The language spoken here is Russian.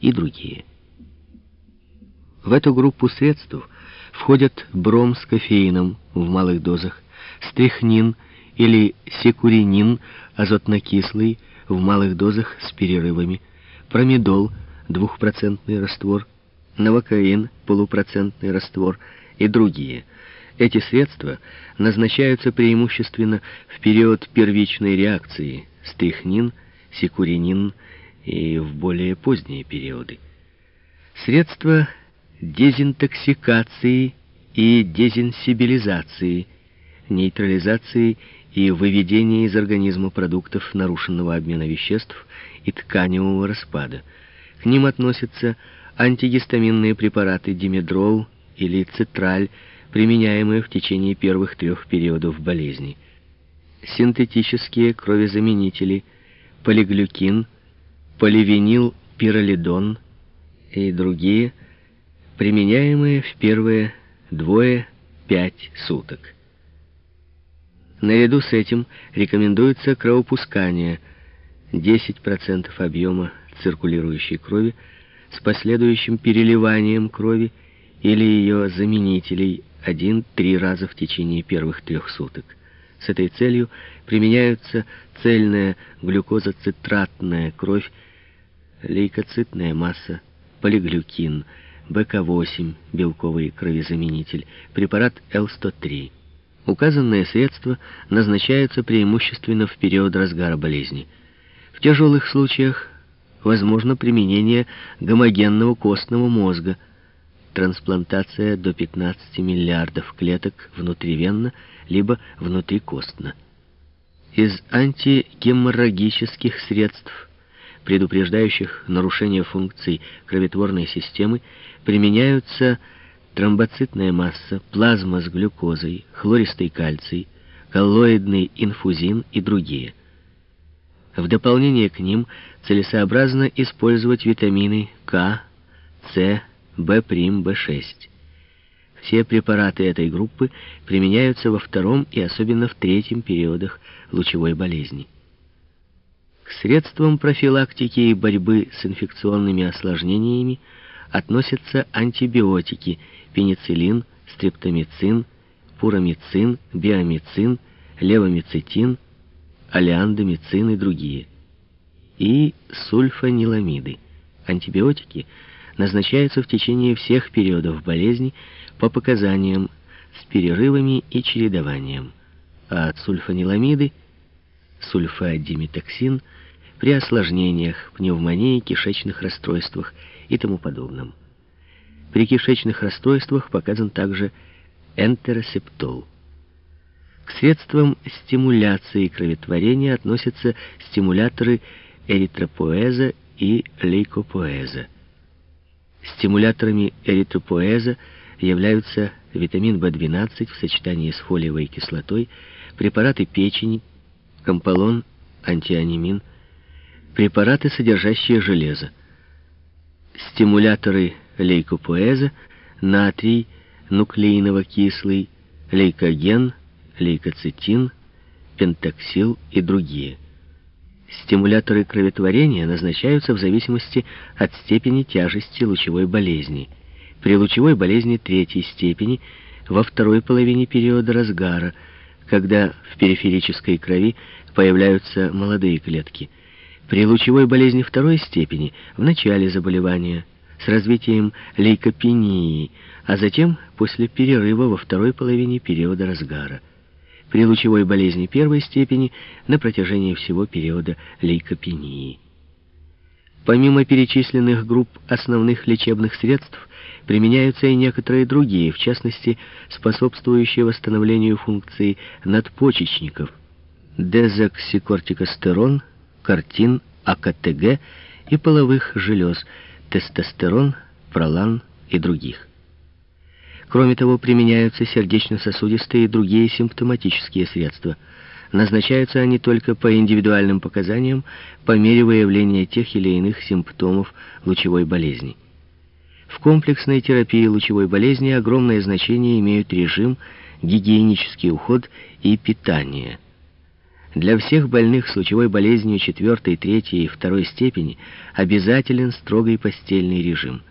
и другие. В эту группу средств входят бром с кофеином в малых дозах, стрихнин или секуринин азотнокислый в малых дозах с перерывами, промедол двухпроцентный раствор, новокаин полупроцентный раствор и другие. Эти средства назначаются преимущественно в период первичной реакции стрихнин, секуринин и в более поздние периоды. Средства дезинтоксикации и дезинсибилизации, нейтрализации и выведения из организма продуктов нарушенного обмена веществ и тканевого распада. К ним относятся антигистаминные препараты димедрол или цитраль, применяемые в течение первых трех периодов болезни, синтетические кровезаменители, полиглюкин, поливинил пиролидон и другие, применяемые в первые двое-пять суток. Наряду с этим рекомендуется кровопускание 10% объема циркулирующей крови с последующим переливанием крови или ее заменителей один-три раза в течение первых трех суток. С этой целью применяются цельная глюкозоцитратная кровь, лейкоцитная масса, полиглюкин, БК-8, белковый кровезаменитель, препарат Л-103. Указанные средства назначаются преимущественно в период разгара болезни. В тяжелых случаях возможно применение гомогенного костного мозга, трансплантация до 15 миллиардов клеток внутривенно либо внутрикостно. Из антигеморрагических средств, предупреждающих нарушение функций кроветворной системы, применяются тромбоцитная масса, плазма с глюкозой, хлористый кальций, коллоидный инфузин и другие – в дополнение к ним целесообразно использовать витамины К, С, В', В6. Все препараты этой группы применяются во втором и особенно в третьем периодах лучевой болезни. К средствам профилактики и борьбы с инфекционными осложнениями относятся антибиотики, пенициллин, стрептомицин, пуромицин, биомицин, левомицетин, алиандомицин и другие. И сульфаниламиды. Антибиотики назначаются в течение всех периодов болезни по показаниям с перерывами и чередованием. А сульфаниламиды, сульфадимитоксин при осложнениях, пневмонии, кишечных расстройствах и тому подобном. При кишечных расстройствах показан также энтеросептол. К средствам стимуляции кроветворения относятся стимуляторы эритропоэза и лейкопоэза. Стимуляторами эритропоэза являются витамин В12 в сочетании с фолиевой кислотой, препараты печени, комполон, антианемин, препараты, содержащие железо. Стимуляторы лейкопоэза, натрий, нуклеиново-кислый, лейкоген, лейкоцитин, пентаксил и другие. Стимуляторы кроветворения назначаются в зависимости от степени тяжести лучевой болезни. При лучевой болезни третьей степени во второй половине периода разгара, когда в периферической крови появляются молодые клетки. При лучевой болезни второй степени в начале заболевания с развитием лейкопении, а затем после перерыва во второй половине периода разгара при лучевой болезни первой степени на протяжении всего периода лейкопении. Помимо перечисленных групп основных лечебных средств, применяются и некоторые другие, в частности, способствующие восстановлению функций надпочечников, дезоксикортикостерон, картин, АКТГ и половых желез, тестостерон, пролан и других. Кроме того, применяются сердечно-сосудистые и другие симптоматические средства. Назначаются они только по индивидуальным показаниям по мере выявления тех или иных симптомов лучевой болезни. В комплексной терапии лучевой болезни огромное значение имеют режим, гигиенический уход и питание. Для всех больных с лучевой болезнью четвертой, третьей и второй степени обязателен строгий постельный режим –